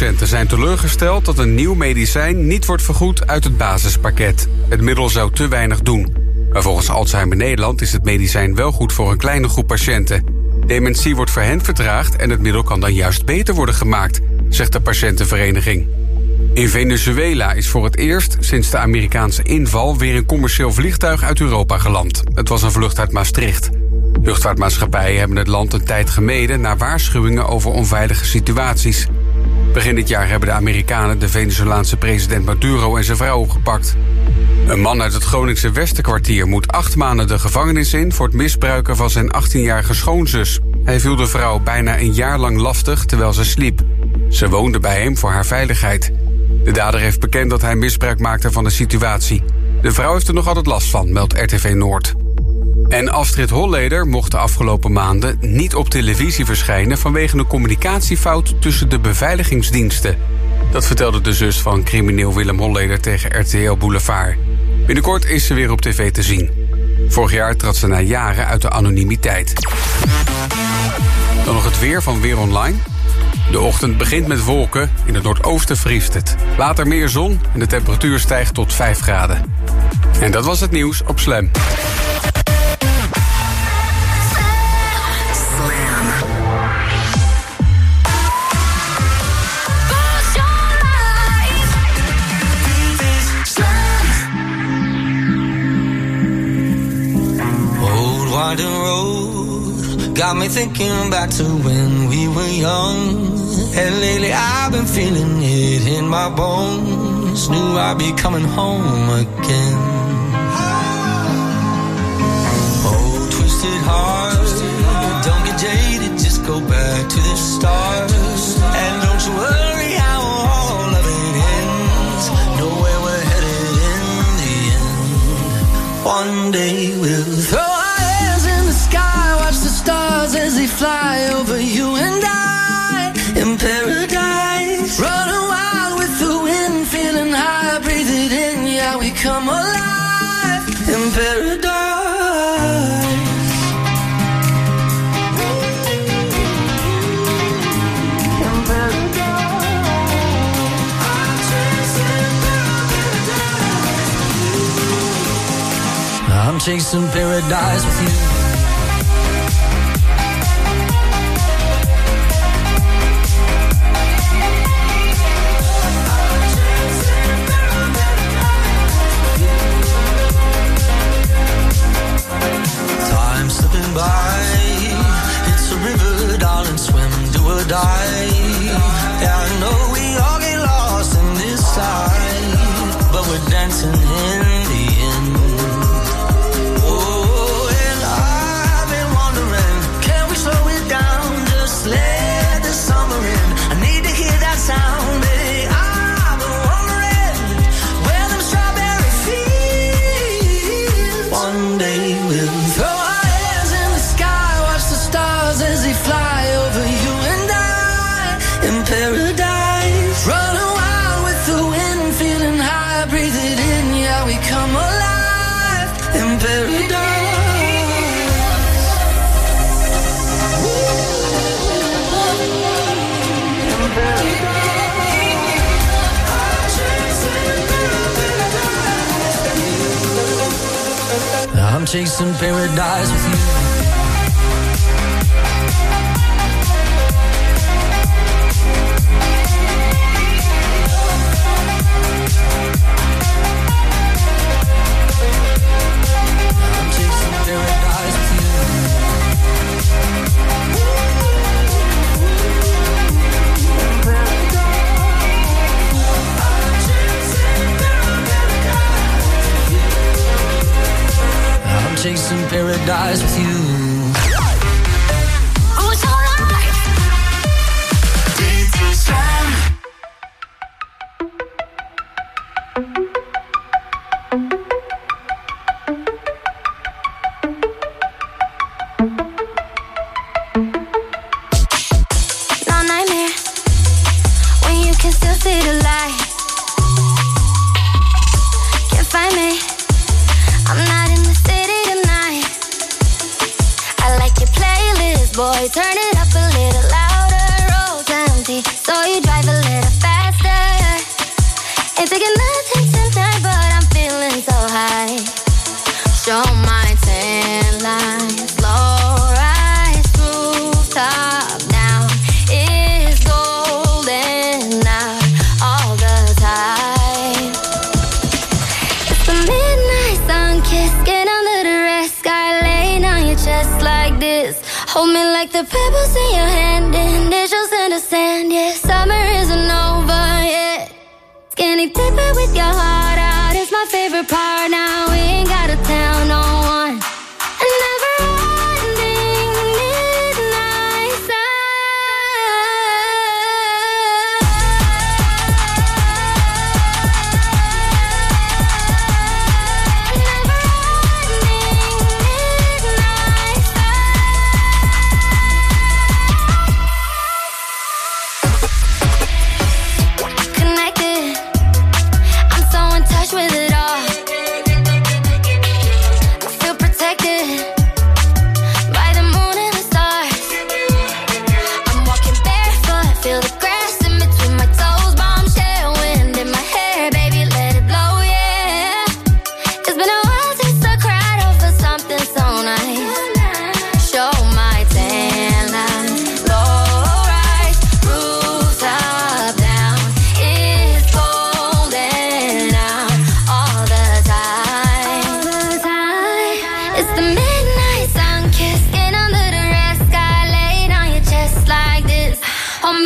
Alzheimer-patiënten zijn teleurgesteld dat een nieuw medicijn niet wordt vergoed uit het basispakket. Het middel zou te weinig doen. Maar volgens Alzheimer Nederland is het medicijn wel goed voor een kleine groep patiënten. Dementie wordt voor hen vertraagd en het middel kan dan juist beter worden gemaakt, zegt de patiëntenvereniging. In Venezuela is voor het eerst sinds de Amerikaanse inval weer een commercieel vliegtuig uit Europa geland. Het was een vlucht uit Maastricht. Luchtvaartmaatschappijen hebben het land een tijd gemeden na waarschuwingen over onveilige situaties. Begin dit jaar hebben de Amerikanen de Venezolaanse president Maduro en zijn vrouw opgepakt. Een man uit het Groningse Westerkwartier moet acht maanden de gevangenis in voor het misbruiken van zijn 18-jarige schoonzus. Hij viel de vrouw bijna een jaar lang lastig terwijl ze sliep. Ze woonde bij hem voor haar veiligheid. De dader heeft bekend dat hij misbruik maakte van de situatie. De vrouw heeft er nog altijd last van, meldt RTV Noord. En Astrid Holleder mocht de afgelopen maanden niet op televisie verschijnen vanwege een communicatiefout tussen de beveiligingsdiensten. Dat vertelde de zus van crimineel Willem Holleder tegen RTL Boulevard. Binnenkort is ze weer op tv te zien. Vorig jaar trad ze na jaren uit de anonimiteit. Dan nog het weer van Weer Online. De ochtend begint met wolken. In het noordoosten vriest het. Later meer zon en de temperatuur stijgt tot 5 graden. En dat was het nieuws op Slam. Got me thinking back to when we were young. And lately I've been feeling it in my bones. Knew I'd be coming home again. Oh, twisted heart, don't get jaded, just go back to the start. And don't you worry how all of it ends. Know where we're headed in the end. One day we'll throw stars as they fly over you and I in paradise. Running wild with the wind, feeling high, breathe it in, yeah, we come alive in paradise. I'm chasing paradise with you.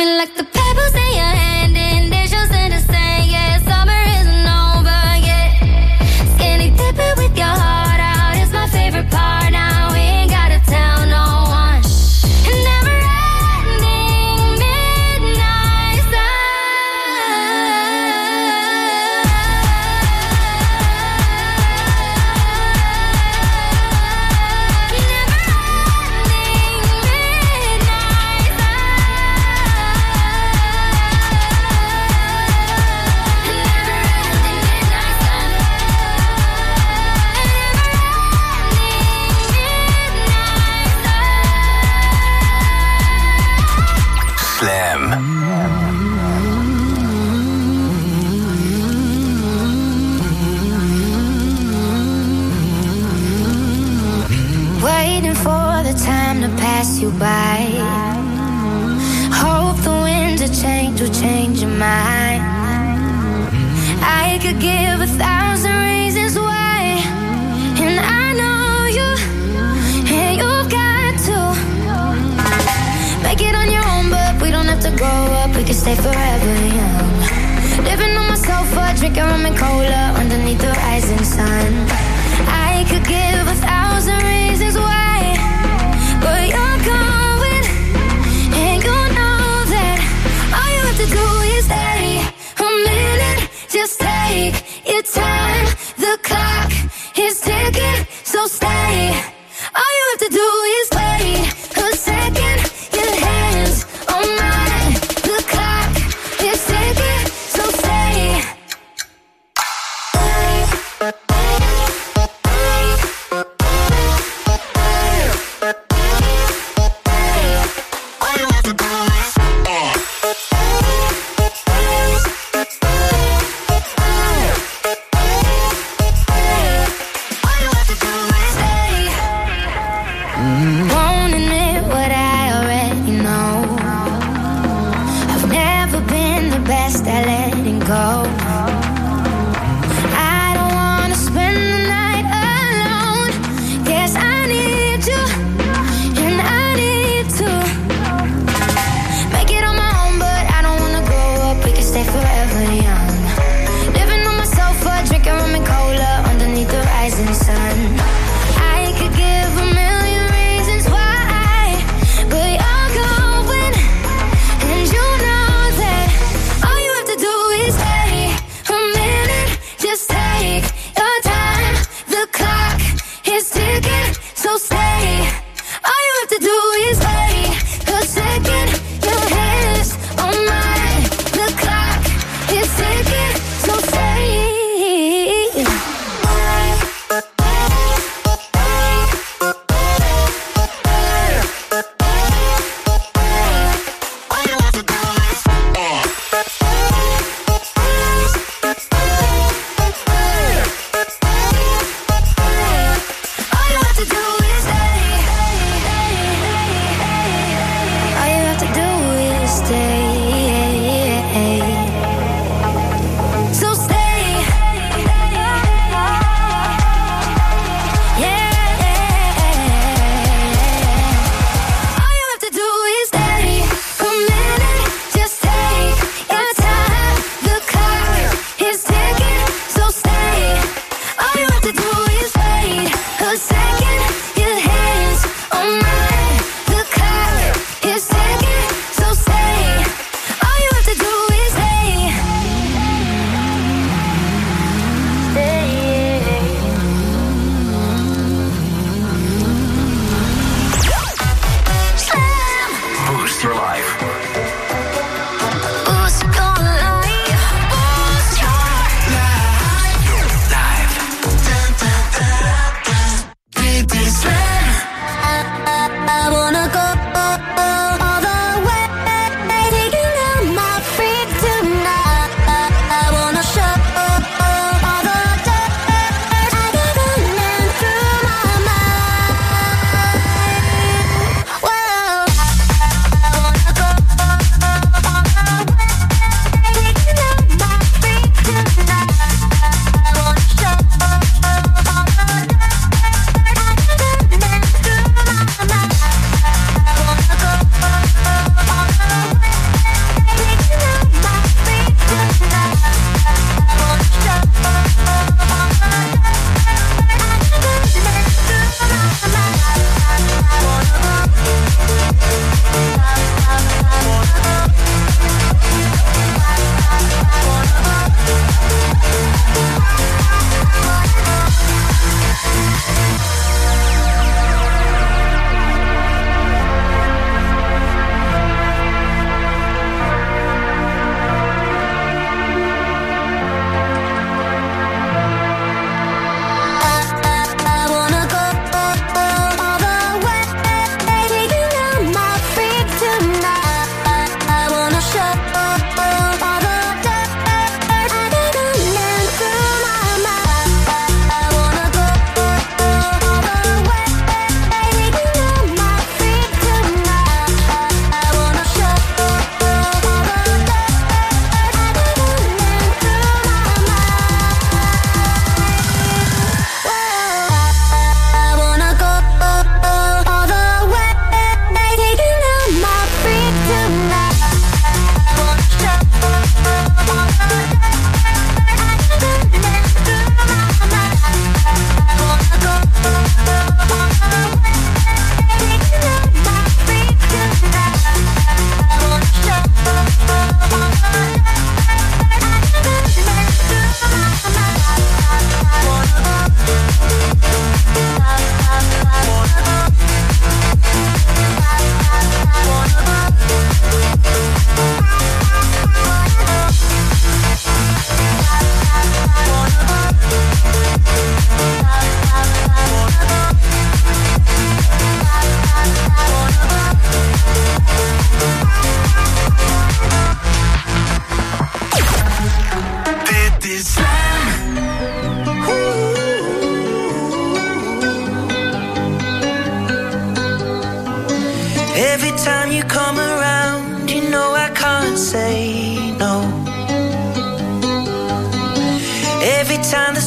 Like the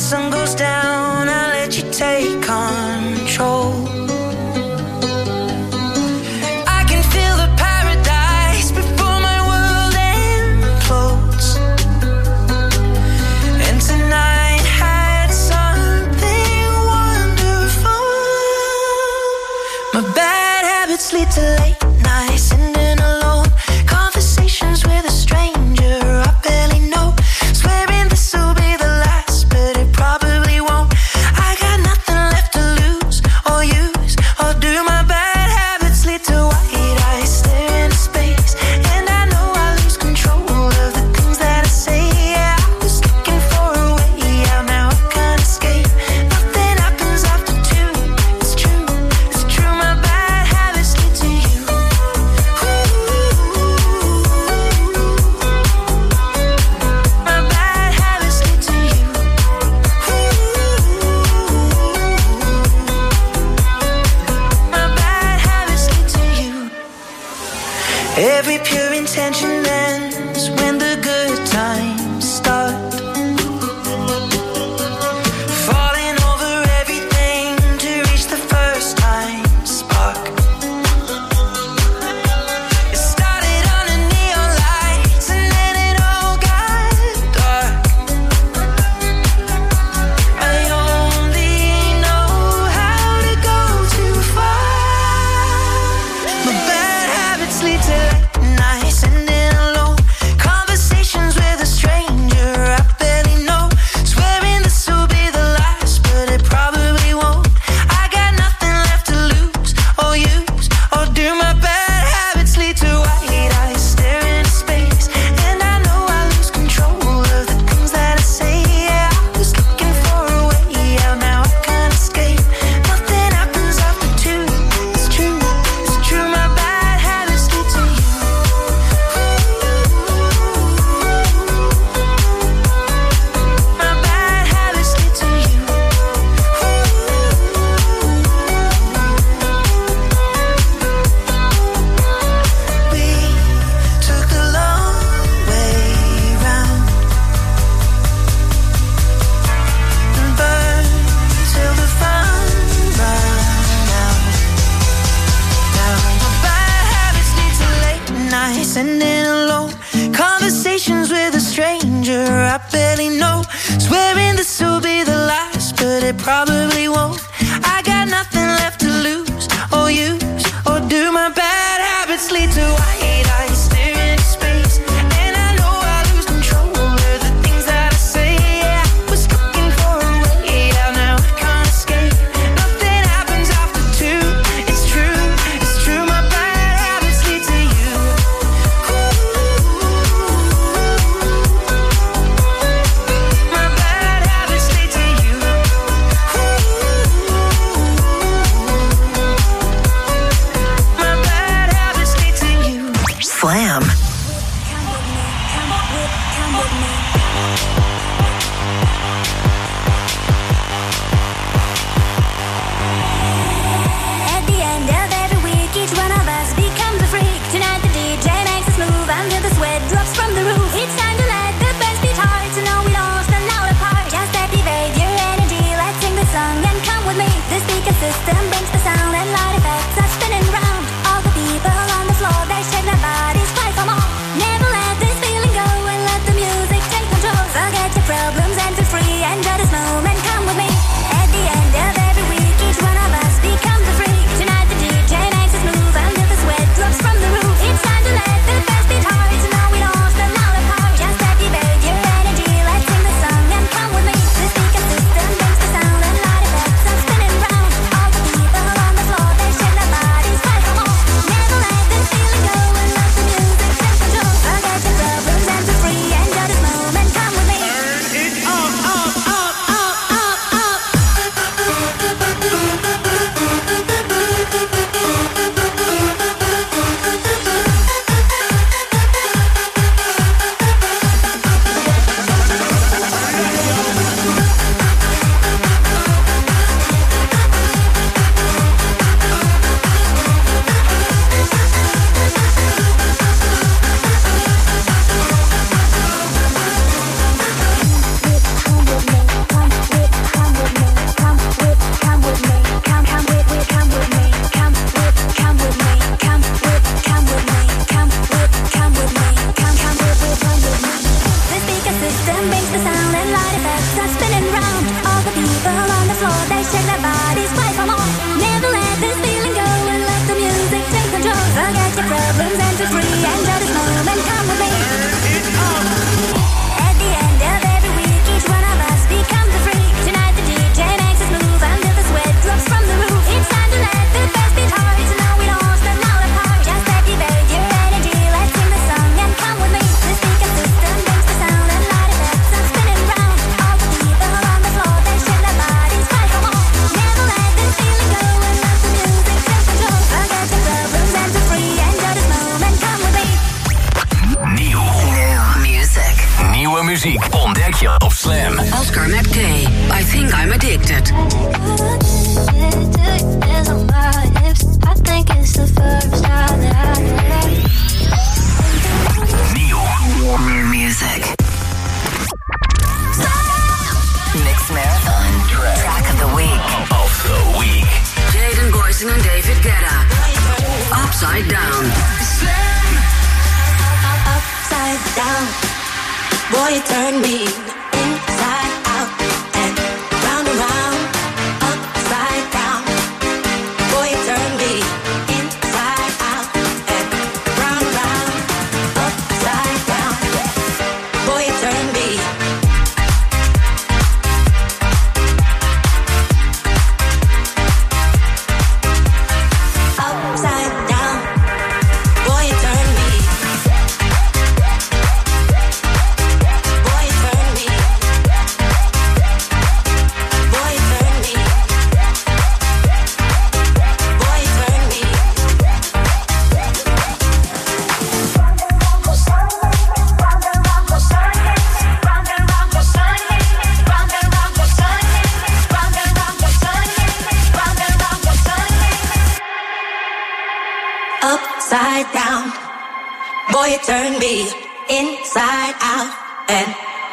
sun goes down.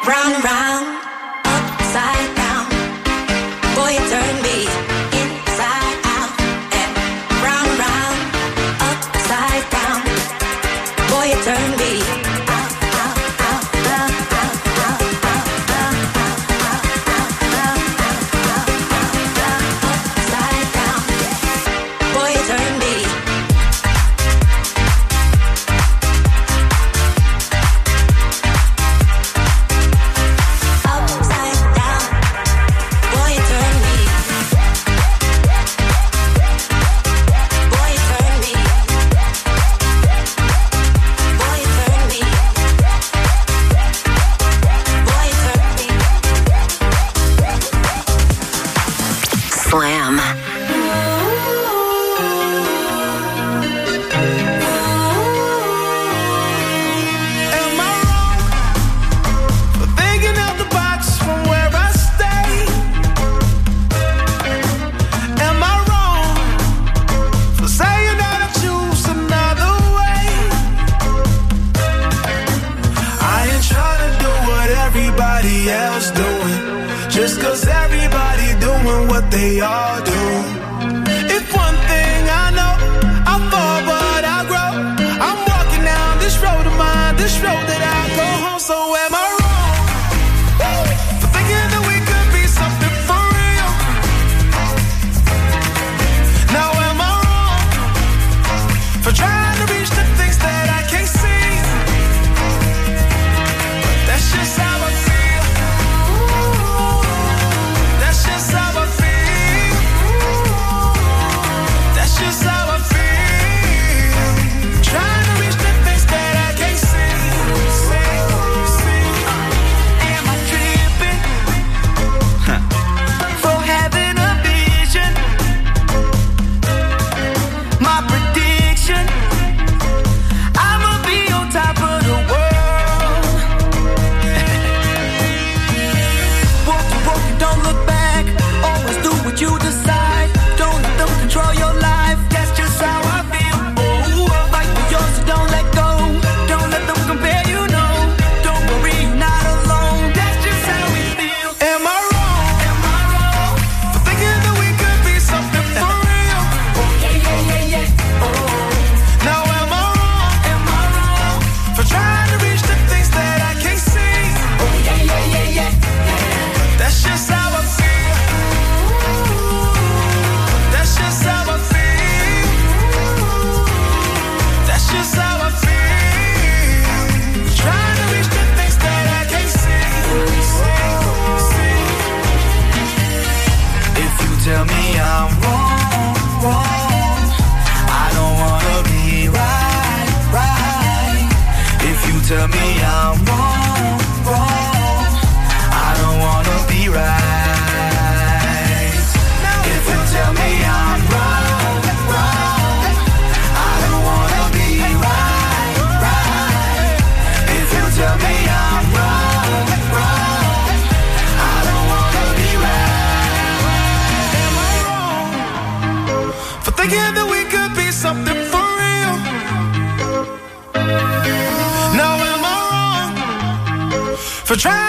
Round and round.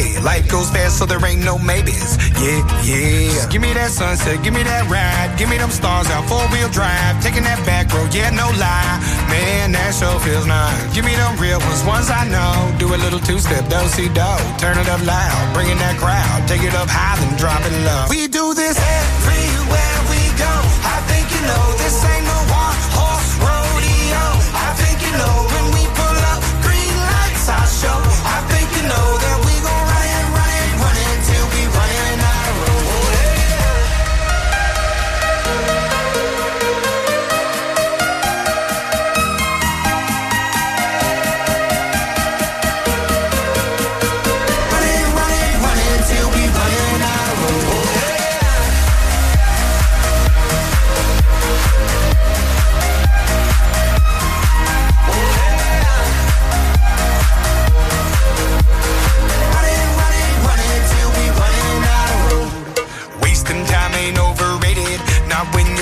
about 180. Life goes fast, so there ain't no maybes. Yeah, yeah. Just give me that sunset, give me that ride. Give me them stars out, four wheel drive. Taking that back road, yeah, no lie. Man, that show feels nice. Give me them real ones, ones I know. Do a little two step, do see do. Turn it up loud, bringing that crowd. Take it up high, then drop it low. We do this everywhere we go. I think you know this ain't no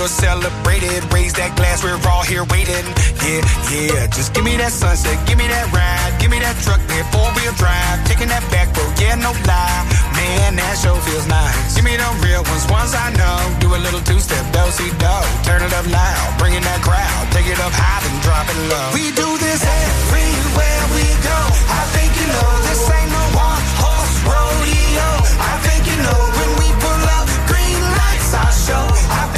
Celebrated. Raise that glass, we're all here waiting. Yeah, yeah. Just give me that sunset, give me that ride, give me that truck, that four wheel drive. Taking that back road, yeah, no lie. Man, that show feels nice. Give me them real ones, ones I know. Do a little two step, do see do. Turn it up loud, bringing that crowd. Take it up high, then drop it low. We do this everywhere we go. I think you know this ain't no one horse rodeo. I think you know when we pull up green lights, I show. I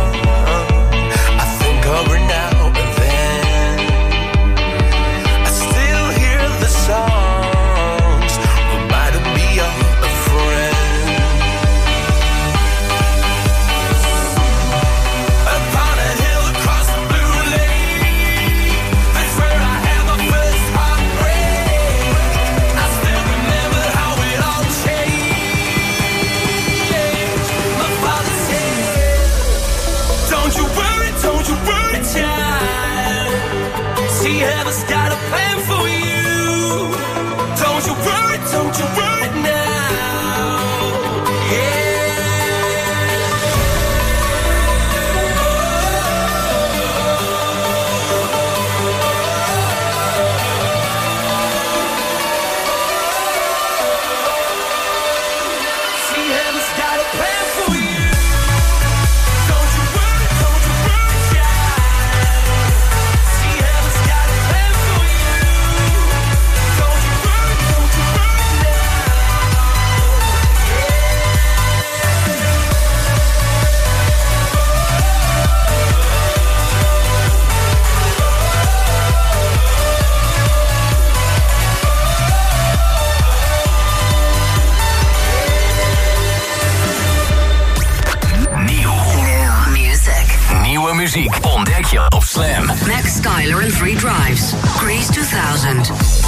Unidos.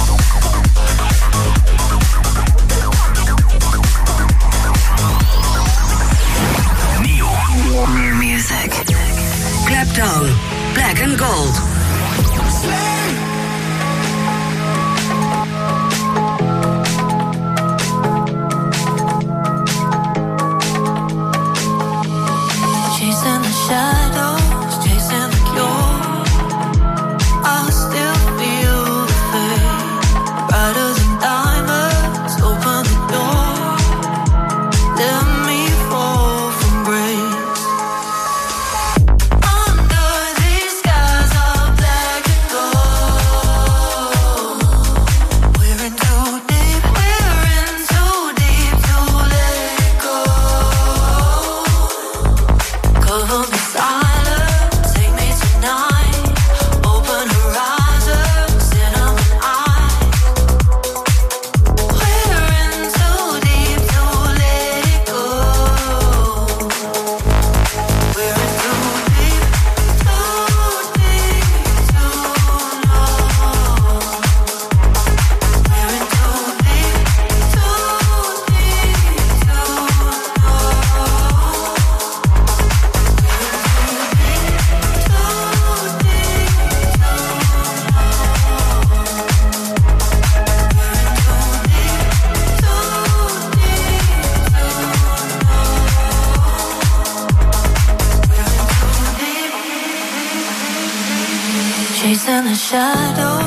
Chasing the shadows,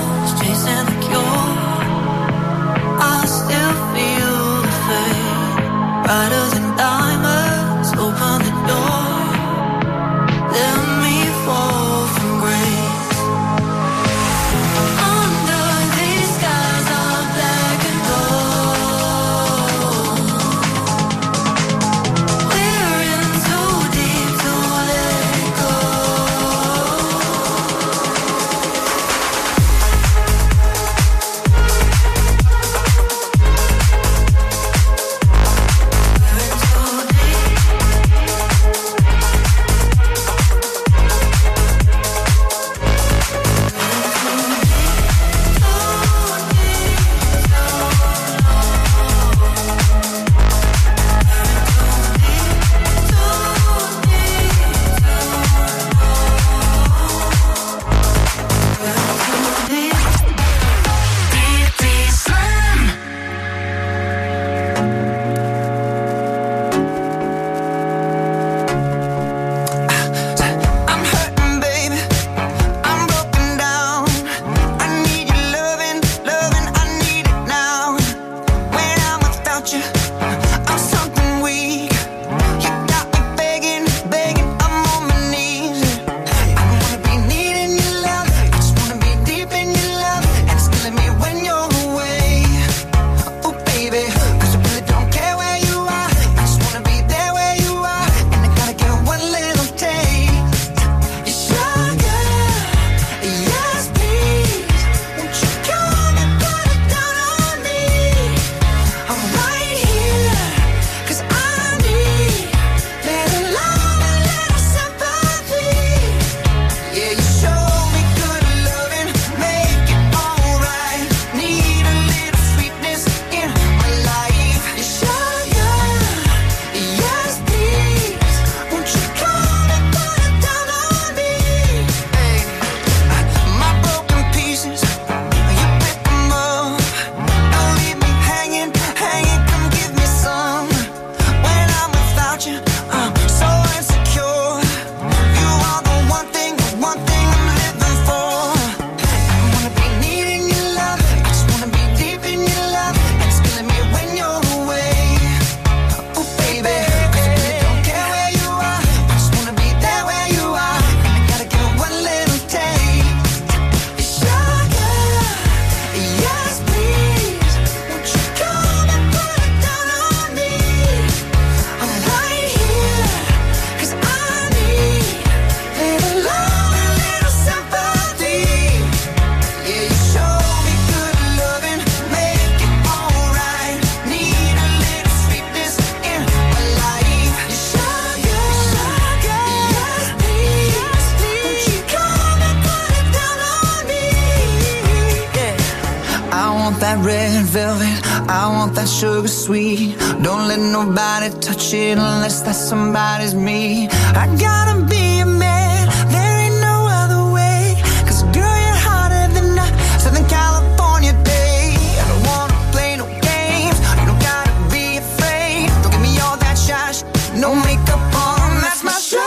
No makeup on, that's my sugar.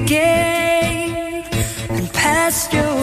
Again and past your.